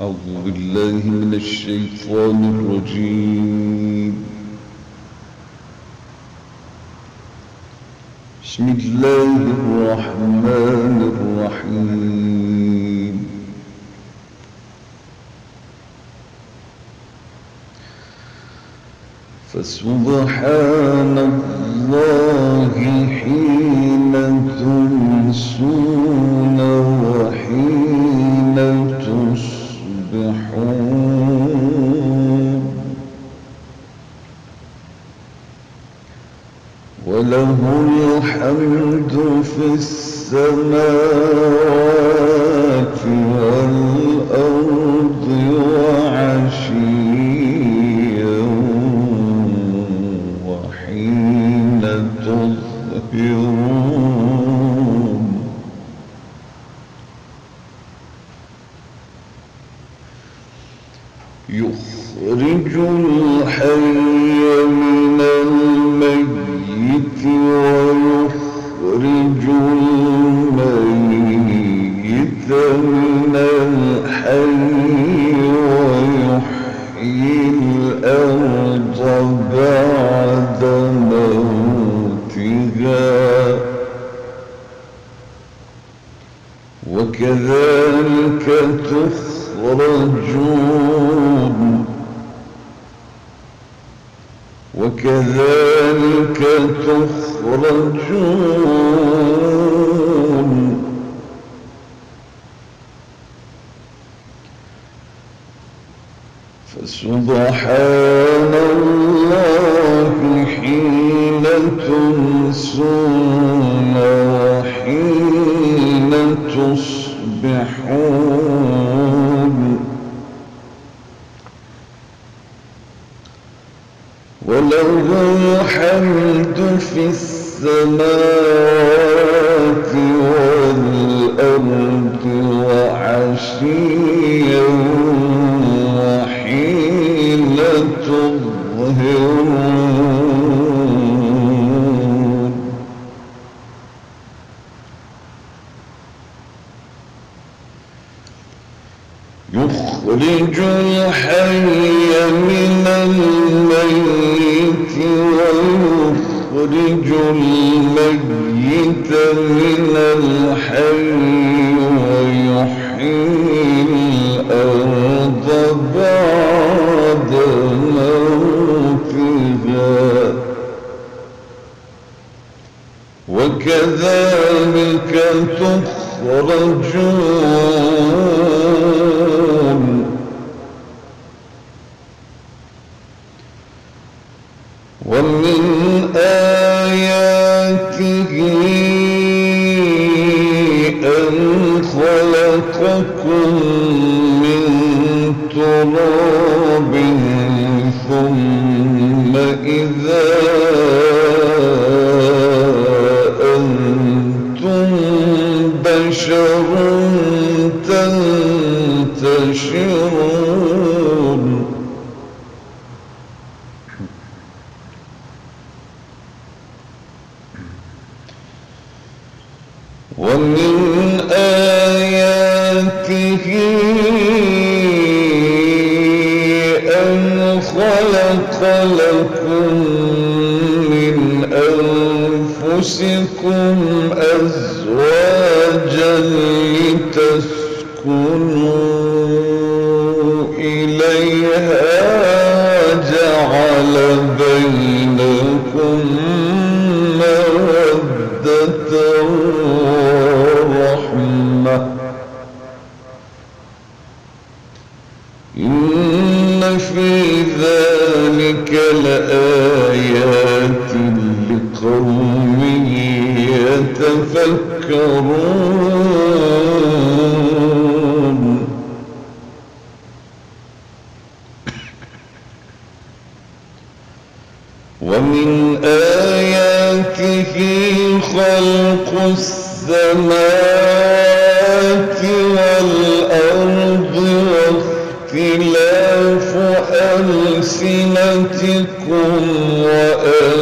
أعوذ بالله من الشيطان الرجيم. بسم الله الرحمن الرحيم. فسبحان الله حين تمسون الحمد في السماوات والأرض. تصبحون وله الحمد في السماوات والأرض وعشيا الميت من الحي ويحيي الأرض بعد موتها. وكذلك تخرجون ثم إذا أزواجا لتسكنوا ومن آياته خلق السماوات والأرض واختلاف ألسنتكم وألوانكم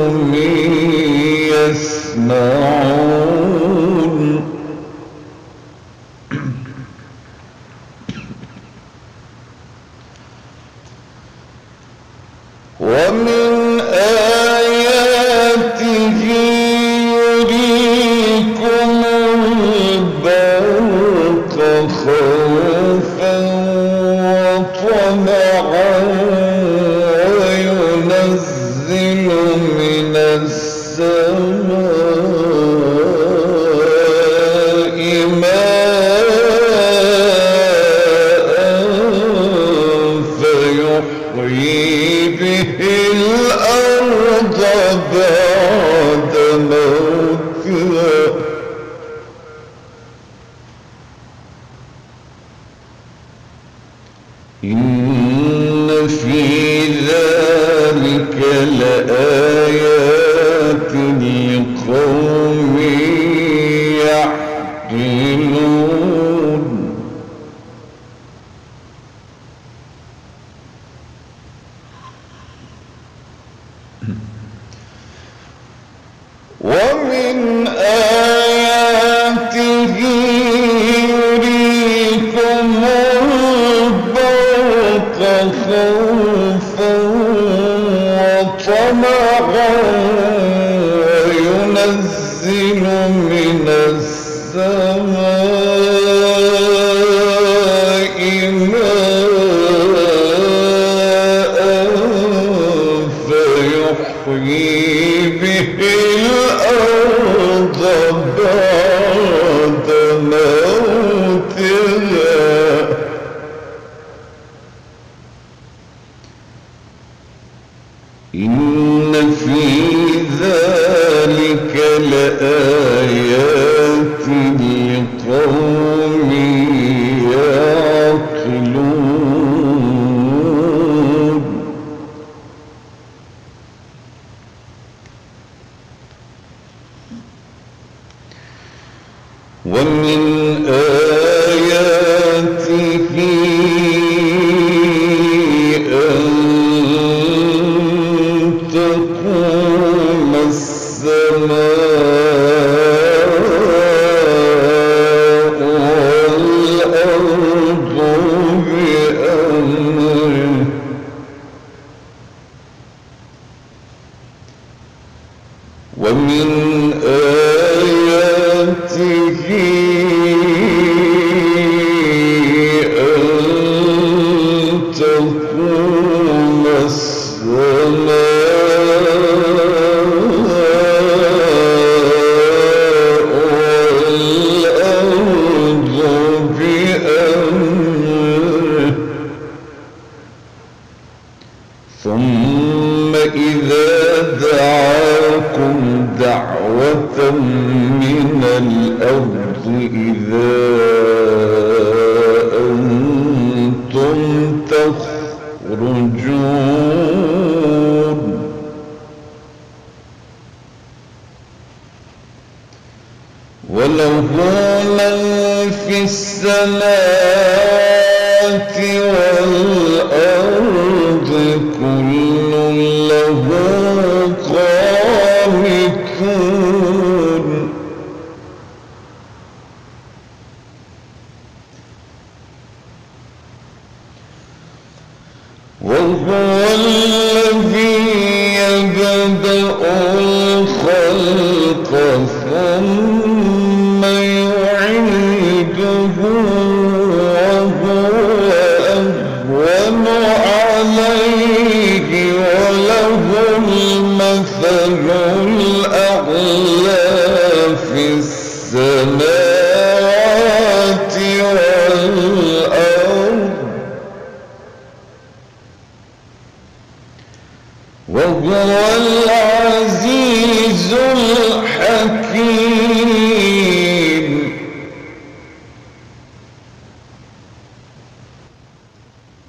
قوم يسمعون. வழியே إن في ذلك لآيات Oh. من الأرض إذا أنتم تخرجون. وله من في السماء Oh.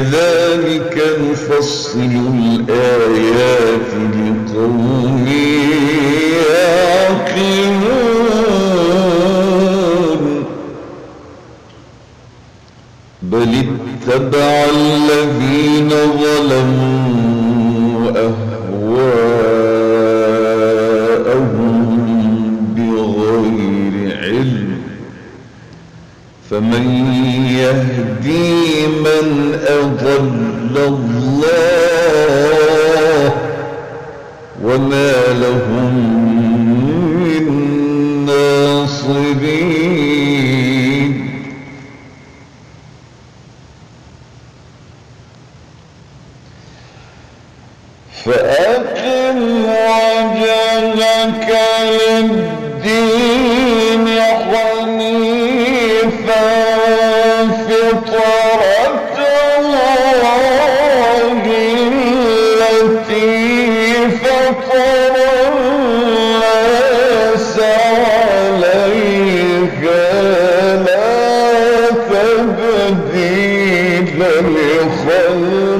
كذلك نفصل الآيات لقوم يعقلون بل اتبع الذين ظلموا أهواءهم بغير علم. فمن يهدي يهدي من أضل الله وما لهم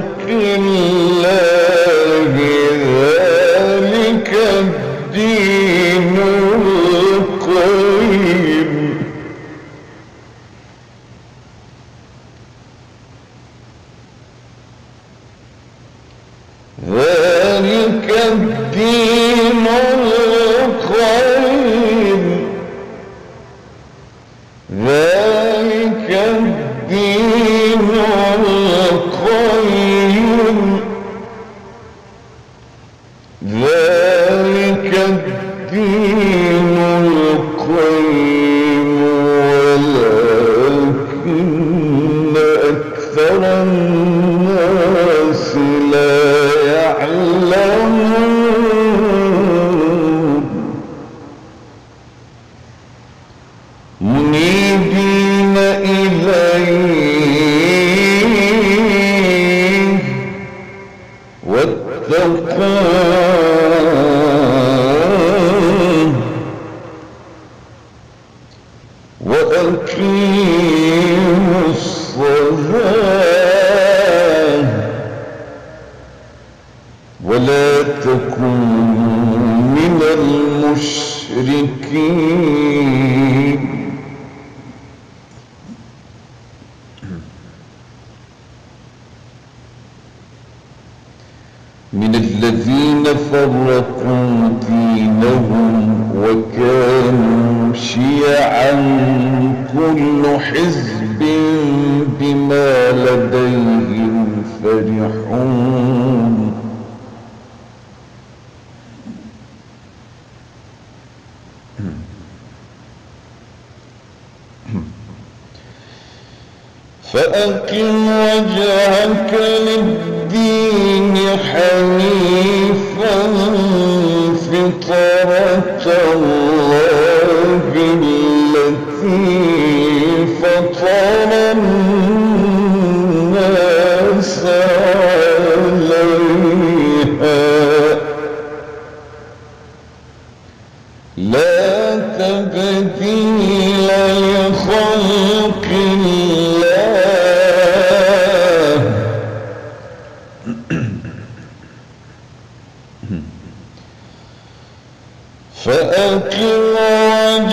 哥，你。المشركين وجهك للدين حنيفا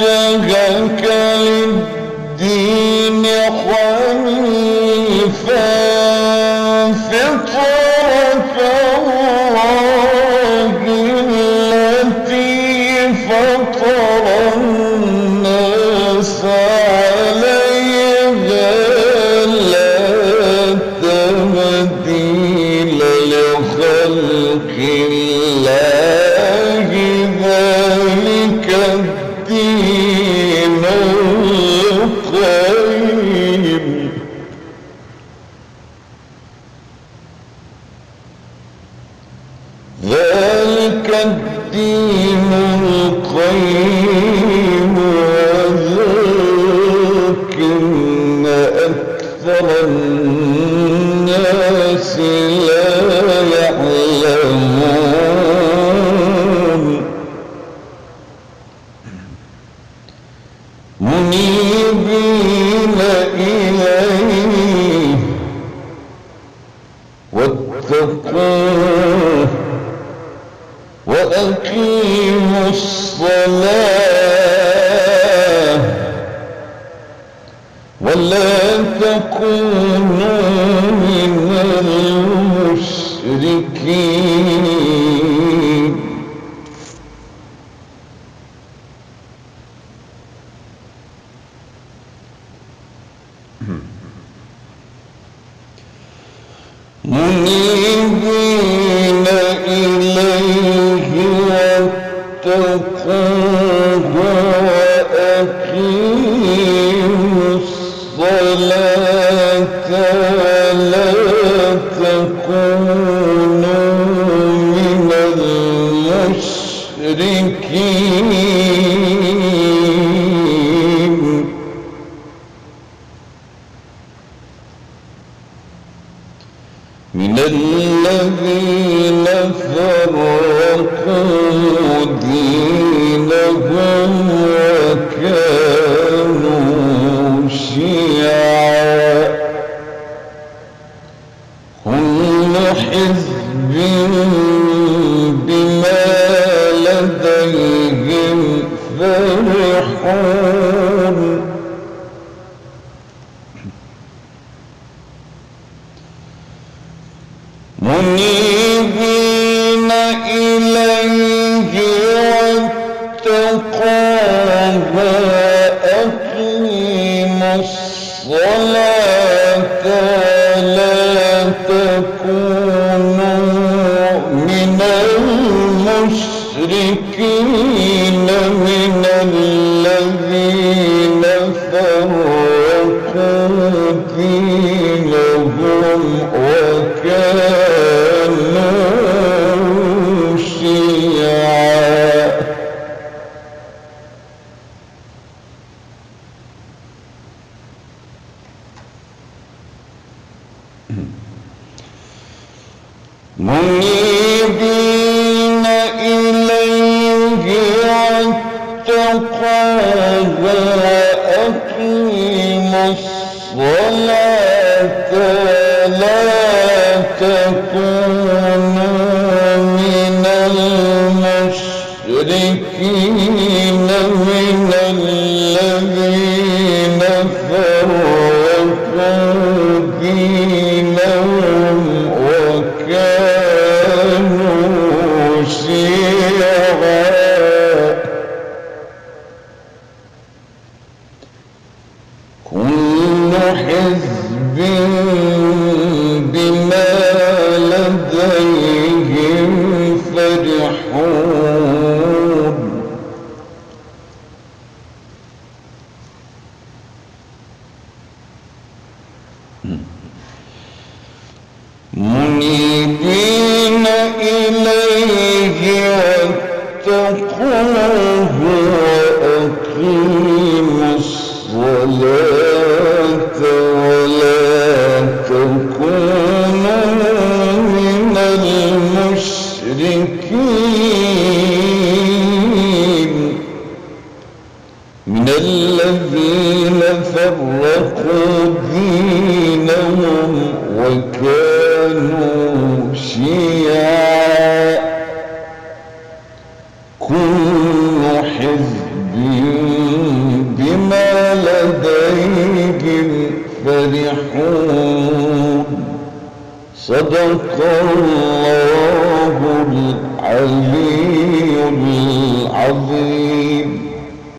وجهك للدين ذلك الدين القيم ولكن أكثر الناس تكونوا من المشركين. الْمُؤْمِنِينَ منيبين إليه واتقوه وأقيموا الصلاة لا تكونوا من المشركين من الذين فرقوا دينهم منيبين